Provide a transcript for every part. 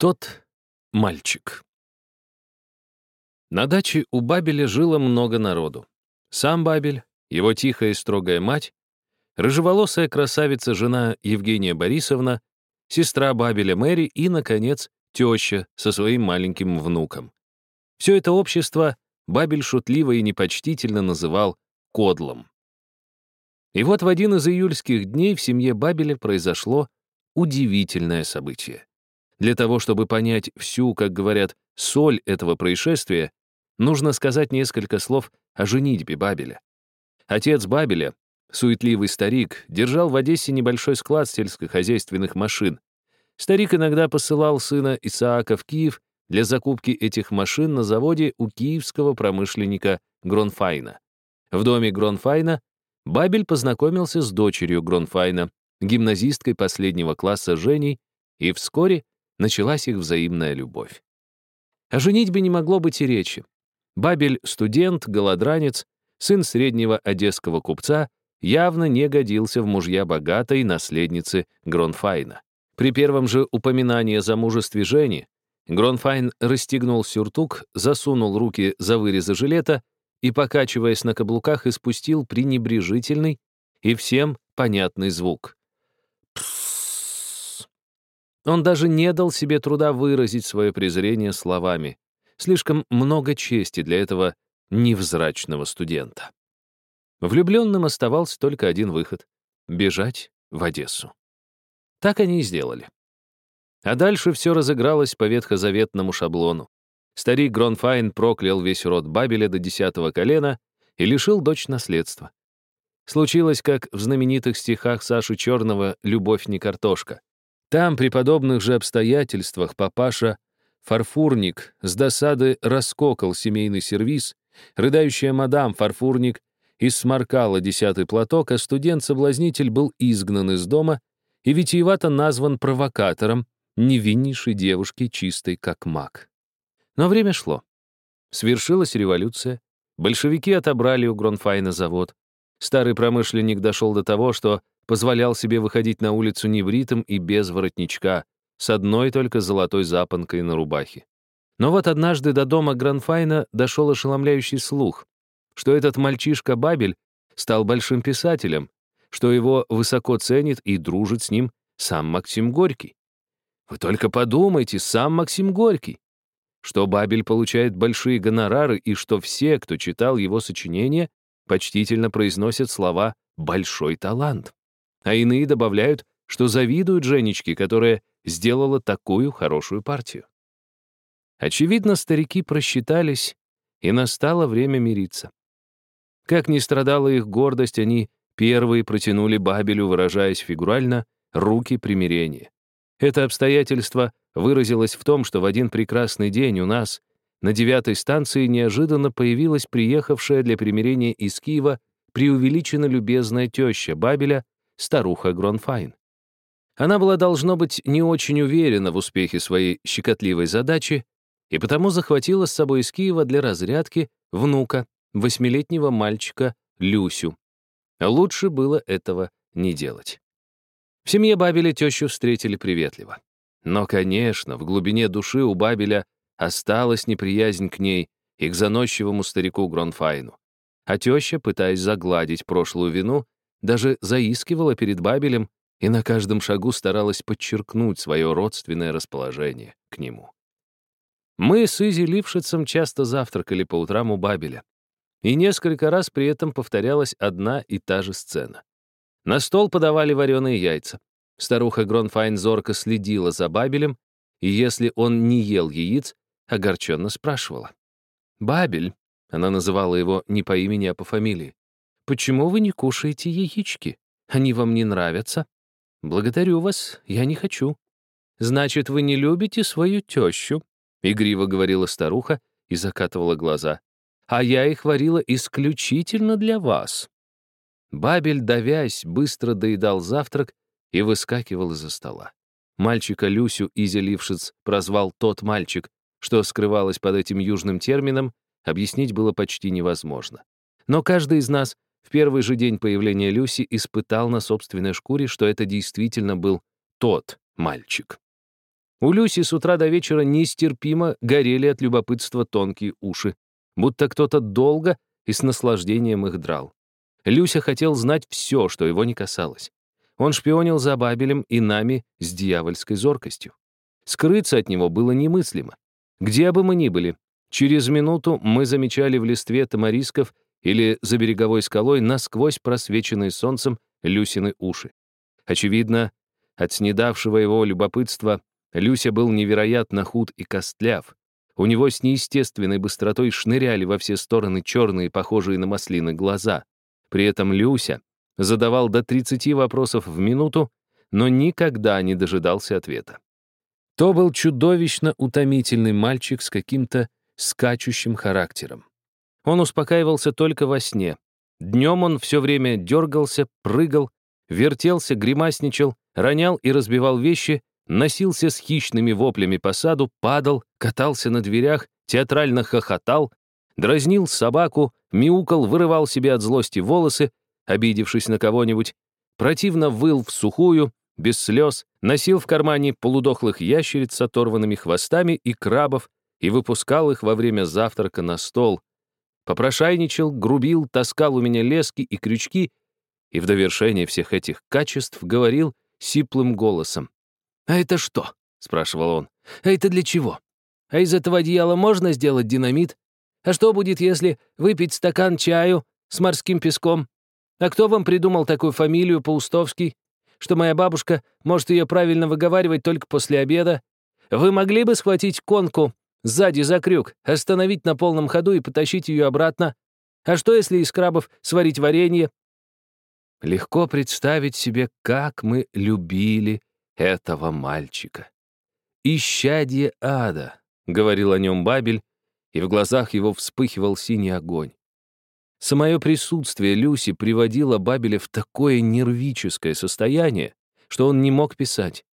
Тот мальчик. На даче у Бабеля жило много народу. Сам Бабель, его тихая и строгая мать, рыжеволосая красавица-жена Евгения Борисовна, сестра Бабеля Мэри и, наконец, теща со своим маленьким внуком. Все это общество Бабель шутливо и непочтительно называл «кодлом». И вот в один из июльских дней в семье Бабеля произошло удивительное событие. Для того, чтобы понять всю, как говорят, соль этого происшествия, нужно сказать несколько слов о женитьбе Бабеля. Отец Бабеля, суетливый старик, держал в Одессе небольшой склад сельскохозяйственных машин. Старик иногда посылал сына Исаака в Киев для закупки этих машин на заводе у киевского промышленника Гронфайна. В доме Гронфайна Бабель познакомился с дочерью Гронфайна, гимназисткой последнего класса Женей, и вскоре началась их взаимная любовь. О женитьбе не могло быть и речи. Бабель — студент, голодранец, сын среднего одесского купца, явно не годился в мужья богатой наследницы Гронфайна. При первом же упоминании о замужестве Жени Гронфайн расстегнул сюртук, засунул руки за вырезы жилета и, покачиваясь на каблуках, испустил пренебрежительный и всем понятный звук. Он даже не дал себе труда выразить свое презрение словами. Слишком много чести для этого невзрачного студента. Влюбленным оставался только один выход — бежать в Одессу. Так они и сделали. А дальше все разыгралось по ветхозаветному шаблону. Старик Гронфайн проклял весь род Бабеля до десятого колена и лишил дочь наследства. Случилось, как в знаменитых стихах Саши Черного «Любовь не картошка». Там, при подобных же обстоятельствах, папаша Фарфурник с досады раскокал семейный сервиз, рыдающая мадам Фарфурник исморкала десятый платок, а студент-соблазнитель был изгнан из дома и витиевато назван провокатором невиннейшей девушки, чистой как маг. Но время шло. Свершилась революция, большевики отобрали у Гронфайна завод, старый промышленник дошел до того, что позволял себе выходить на улицу невритым и без воротничка, с одной только золотой запонкой на рубахе. Но вот однажды до дома Гранфайна дошел ошеломляющий слух, что этот мальчишка Бабель стал большим писателем, что его высоко ценит и дружит с ним сам Максим Горький. Вы только подумайте, сам Максим Горький. Что Бабель получает большие гонорары и что все, кто читал его сочинения, почтительно произносят слова «большой талант» а иные добавляют, что завидуют Женечке, которая сделала такую хорошую партию. Очевидно, старики просчитались, и настало время мириться. Как ни страдала их гордость, они первые протянули Бабелю, выражаясь фигурально, руки примирения. Это обстоятельство выразилось в том, что в один прекрасный день у нас на девятой станции неожиданно появилась приехавшая для примирения из Киева преувеличенно любезная теща Бабеля старуха Гронфайн. Она была, должно быть, не очень уверена в успехе своей щекотливой задачи и потому захватила с собой из Киева для разрядки внука, восьмилетнего мальчика Люсю. Лучше было этого не делать. В семье Бабеля тещу встретили приветливо. Но, конечно, в глубине души у Бабеля осталась неприязнь к ней и к заносчивому старику Гронфайну. А теща, пытаясь загладить прошлую вину, даже заискивала перед Бабелем и на каждом шагу старалась подчеркнуть свое родственное расположение к нему. Мы с Изи Лившицем часто завтракали по утрам у Бабеля, и несколько раз при этом повторялась одна и та же сцена. На стол подавали вареные яйца. Старуха Гронфайн зорко следила за Бабелем, и если он не ел яиц, огорченно спрашивала. «Бабель», — она называла его не по имени, а по фамилии, Почему вы не кушаете яички? Они вам не нравятся? Благодарю вас, я не хочу. Значит, вы не любите свою тещу? Игриво говорила старуха и закатывала глаза. А я их варила исключительно для вас. Бабель, давясь, быстро доедал завтрак и выскакивал из-за стола. Мальчика Люсю Изя Лившиц прозвал «тот мальчик», что скрывалось под этим южным термином, объяснить было почти невозможно. Но каждый из нас в первый же день появления Люси испытал на собственной шкуре, что это действительно был тот мальчик. У Люси с утра до вечера нестерпимо горели от любопытства тонкие уши, будто кто-то долго и с наслаждением их драл. Люся хотел знать все, что его не касалось. Он шпионил за Бабелем и нами с дьявольской зоркостью. Скрыться от него было немыслимо. Где бы мы ни были, через минуту мы замечали в листве тамарисков или за береговой скалой насквозь просвеченные солнцем Люсины уши. Очевидно, от снедавшего его любопытства Люся был невероятно худ и костляв. У него с неестественной быстротой шныряли во все стороны черные, похожие на маслины, глаза. При этом Люся задавал до 30 вопросов в минуту, но никогда не дожидался ответа. То был чудовищно утомительный мальчик с каким-то скачущим характером. Он успокаивался только во сне. Днем он все время дергался, прыгал, вертелся, гримасничал, ронял и разбивал вещи, носился с хищными воплями по саду, падал, катался на дверях, театрально хохотал, дразнил собаку, мяукал, вырывал себе от злости волосы, обидевшись на кого-нибудь, противно выл в сухую, без слез, носил в кармане полудохлых ящериц с оторванными хвостами и крабов и выпускал их во время завтрака на стол, попрошайничал, грубил, таскал у меня лески и крючки и в довершение всех этих качеств говорил сиплым голосом. «А это что?» — спрашивал он. «А это для чего? А из этого одеяла можно сделать динамит? А что будет, если выпить стакан чаю с морским песком? А кто вам придумал такую фамилию Паустовский? Что моя бабушка может ее правильно выговаривать только после обеда? Вы могли бы схватить конку сзади за крюк, остановить на полном ходу и потащить ее обратно? А что, если из крабов сварить варенье? Легко представить себе, как мы любили этого мальчика. «Исчадье ада», — говорил о нем Бабель, и в глазах его вспыхивал синий огонь. Самое присутствие Люси приводило Бабеля в такое нервическое состояние, что он не мог писать.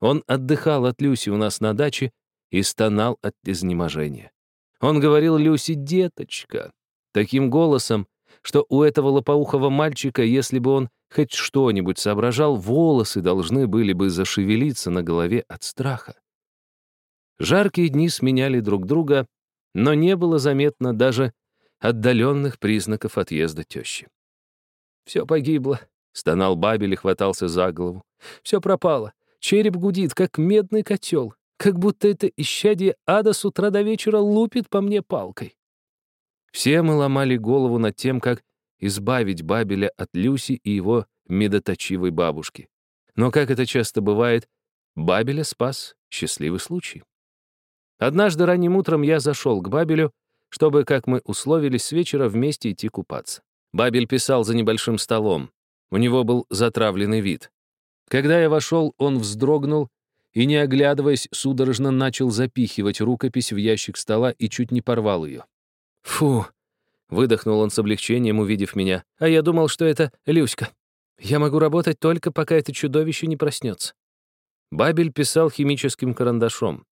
Он отдыхал от Люси у нас на даче и стонал от изнеможения. Он говорил Люси «деточка» таким голосом, что у этого лопоухого мальчика, если бы он хоть что-нибудь соображал, волосы должны были бы зашевелиться на голове от страха. Жаркие дни сменяли друг друга, но не было заметно даже отдаленных признаков отъезда тещи. «Все погибло», — стонал Бабель и хватался за голову. «Все пропало. Череп гудит, как медный котел, как будто это исчадие ада с утра до вечера лупит по мне палкой». Все мы ломали голову над тем, как избавить Бабеля от Люси и его медоточивой бабушки. Но, как это часто бывает, Бабеля спас счастливый случай. Однажды ранним утром я зашел к Бабелю, чтобы, как мы условились, с вечера вместе идти купаться. Бабель писал за небольшим столом. У него был затравленный вид. Когда я вошел, он вздрогнул и, не оглядываясь, судорожно начал запихивать рукопись в ящик стола и чуть не порвал ее. «Фу!» — выдохнул он с облегчением, увидев меня. «А я думал, что это Люська. Я могу работать только, пока это чудовище не проснется». Бабель писал химическим карандашом.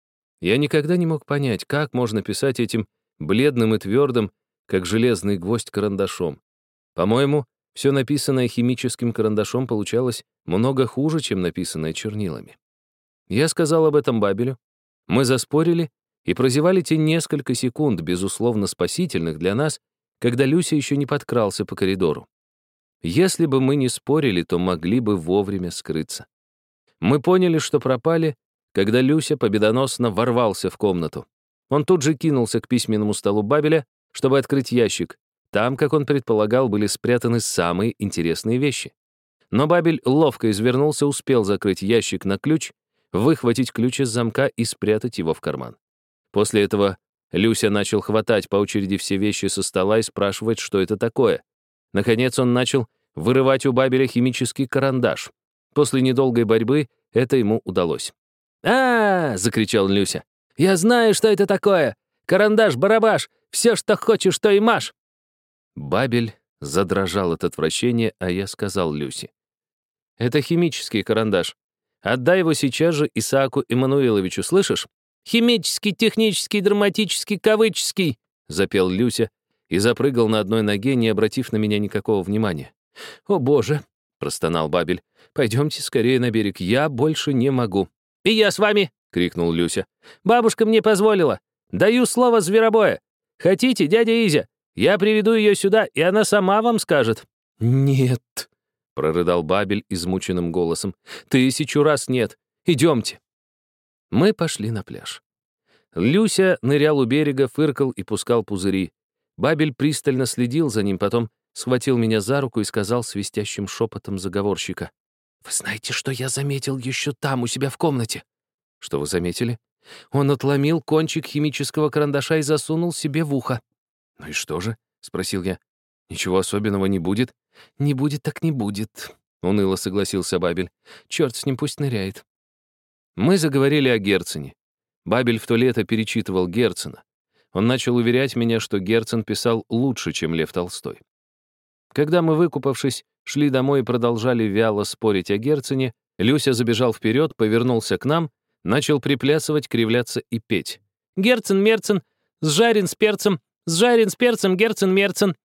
Я никогда не мог понять, как можно писать этим бледным и твердым, как железный гвоздь карандашом. По-моему, все написанное химическим карандашом получалось много хуже, чем написанное чернилами. Я сказал об этом Бабелю. Мы заспорили, и прозевали те несколько секунд, безусловно спасительных для нас, когда Люся еще не подкрался по коридору. Если бы мы не спорили, то могли бы вовремя скрыться. Мы поняли, что пропали, когда Люся победоносно ворвался в комнату. Он тут же кинулся к письменному столу Бабеля, чтобы открыть ящик. Там, как он предполагал, были спрятаны самые интересные вещи. Но Бабель ловко извернулся, успел закрыть ящик на ключ, выхватить ключ из замка и спрятать его в карман. После этого Люся начал хватать по очереди все вещи со стола и спрашивать, что это такое. Наконец он начал вырывать у Бабеля химический карандаш. После недолгой борьбы это ему удалось. а, -а, -а закричал Люся. «Я знаю, что это такое! Карандаш-барабаш! Все, что хочешь, то и маш!» Бабель задрожал от отвращения, а я сказал Люсе. «Это химический карандаш. Отдай его сейчас же Исааку Эммануиловичу, слышишь? Химический, технический, драматический, кавыческий!» — запел Люся и запрыгал на одной ноге, не обратив на меня никакого внимания. «О, боже!» — простонал Бабель. «Пойдемте скорее на берег, я больше не могу». «И я с вами!» — крикнул Люся. «Бабушка мне позволила! Даю слово зверобоя! Хотите, дядя Изя? Я приведу ее сюда, и она сама вам скажет». «Нет», — прорыдал Бабель измученным голосом. «Тысячу раз нет. Идемте». Мы пошли на пляж. Люся нырял у берега, фыркал и пускал пузыри. Бабель пристально следил за ним, потом схватил меня за руку и сказал свистящим шепотом заговорщика. «Вы знаете, что я заметил еще там, у себя в комнате?» «Что вы заметили?» Он отломил кончик химического карандаша и засунул себе в ухо. «Ну и что же?» — спросил я. «Ничего особенного не будет?» «Не будет, так не будет», — уныло согласился Бабель. «Черт с ним пусть ныряет». Мы заговорили о Герцене. Бабель в то лето перечитывал Герцена. Он начал уверять меня, что Герцен писал лучше, чем Лев Толстой. Когда мы, выкупавшись, шли домой и продолжали вяло спорить о Герцене, Люся забежал вперед, повернулся к нам, начал приплясывать, кривляться и петь. «Герцен, Мерцен, сжарен с перцем, сжарен с перцем, Герцен, Мерцен».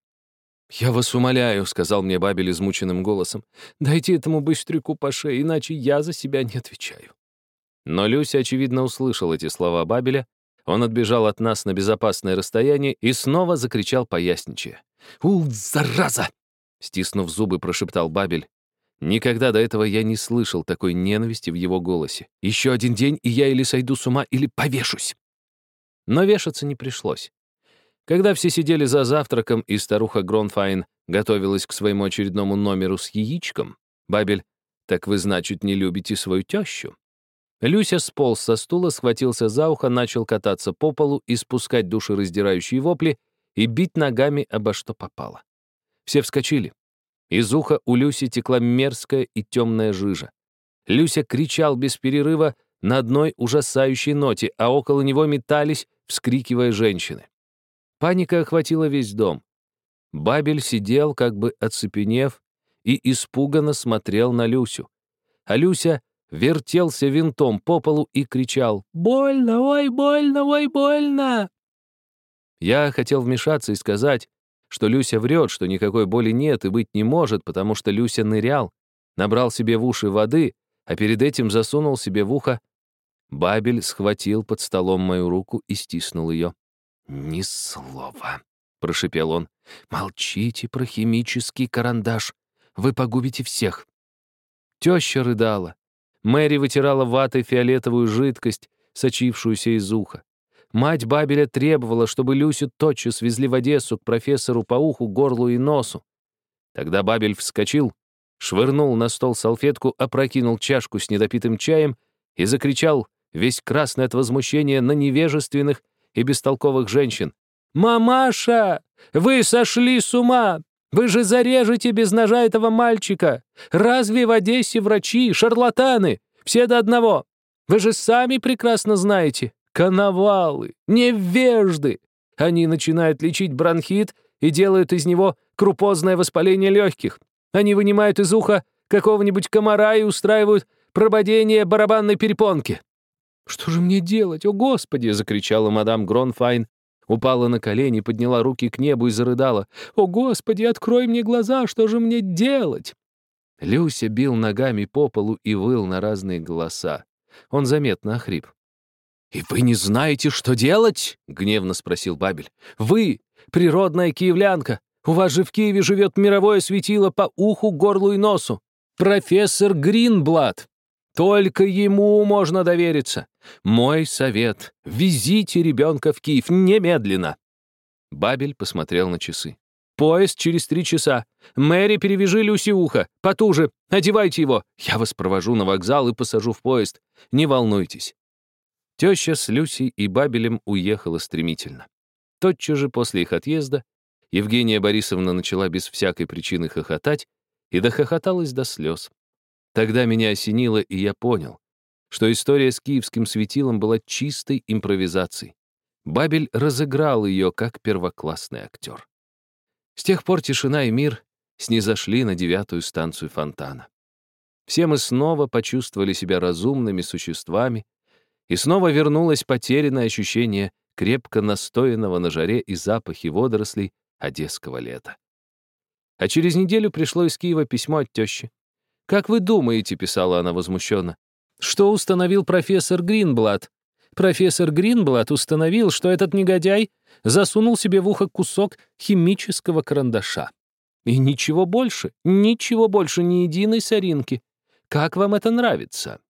«Я вас умоляю», — сказал мне Бабель измученным голосом, «дайте этому быстряку по шее, иначе я за себя не отвечаю». Но Люся, очевидно, услышал эти слова Бабеля. Он отбежал от нас на безопасное расстояние и снова закричал поясничая. «У, зараза!» — стиснув зубы, прошептал Бабель. Никогда до этого я не слышал такой ненависти в его голосе. «Еще один день, и я или сойду с ума, или повешусь!» Но вешаться не пришлось. Когда все сидели за завтраком, и старуха Гронфайн готовилась к своему очередному номеру с яичком, Бабель, «Так вы, значит, не любите свою тещу?» Люся сполз со стула, схватился за ухо, начал кататься по полу и спускать душераздирающие вопли и бить ногами обо что попало. Все вскочили. Из уха у Люси текла мерзкая и темная жижа. Люся кричал без перерыва на одной ужасающей ноте, а около него метались, вскрикивая женщины. Паника охватила весь дом. Бабель сидел, как бы оцепенев, и испуганно смотрел на Люсю. А Люся вертелся винтом по полу и кричал «Больно, ой, больно, ой, больно!». Я хотел вмешаться и сказать, что Люся врет, что никакой боли нет и быть не может, потому что Люся нырял, набрал себе в уши воды, а перед этим засунул себе в ухо. Бабель схватил под столом мою руку и стиснул ее. «Ни слова», — прошепел он. «Молчите про химический карандаш. Вы погубите всех». Теща рыдала. Мэри вытирала ватой фиолетовую жидкость, сочившуюся из уха. Мать Бабеля требовала, чтобы Люсю тотчас везли в Одессу к профессору по уху, горлу и носу. Тогда Бабель вскочил, швырнул на стол салфетку, опрокинул чашку с недопитым чаем и закричал, весь красный от возмущения, на невежественных и бестолковых женщин. «Мамаша, вы сошли с ума! Вы же зарежете без ножа этого мальчика! Разве в Одессе врачи, шарлатаны? Все до одного! Вы же сами прекрасно знаете! Коновалы, невежды! Они начинают лечить бронхит и делают из него крупозное воспаление легких. Они вынимают из уха какого-нибудь комара и устраивают прободение барабанной перепонки. «Что же мне делать, о Господи!» — закричала мадам Гронфайн, упала на колени, подняла руки к небу и зарыдала. «О, Господи, открой мне глаза, что же мне делать?» Люся бил ногами по полу и выл на разные голоса. Он заметно охрип. «И вы не знаете, что делать?» — гневно спросил Бабель. «Вы, природная киевлянка, у вас же в Киеве живет мировое светило по уху, горлу и носу. Профессор Гринблад. Только ему можно довериться. Мой совет — везите ребенка в Киев немедленно. Бабель посмотрел на часы. «Поезд через три часа. Мэри, перевяжи Люси ухо. Потуже. Одевайте его. Я вас провожу на вокзал и посажу в поезд. Не волнуйтесь». Теща с Люси и Бабелем уехала стремительно. Тотчас же после их отъезда Евгения Борисовна начала без всякой причины хохотать и дохохоталась до слез. Тогда меня осенило, и я понял, что история с киевским светилом была чистой импровизацией. Бабель разыграл ее как первоклассный актер. С тех пор тишина и мир снизошли на девятую станцию фонтана. Все мы снова почувствовали себя разумными существами, и снова вернулось потерянное ощущение крепко настоянного на жаре и запахе водорослей одесского лета. А через неделю пришло из Киева письмо от тещи. «Как вы думаете», — писала она возмущенно, Что установил профессор Гринблат? Профессор Гринблат установил, что этот негодяй засунул себе в ухо кусок химического карандаша. И ничего больше, ничего больше, ни единой соринки. Как вам это нравится?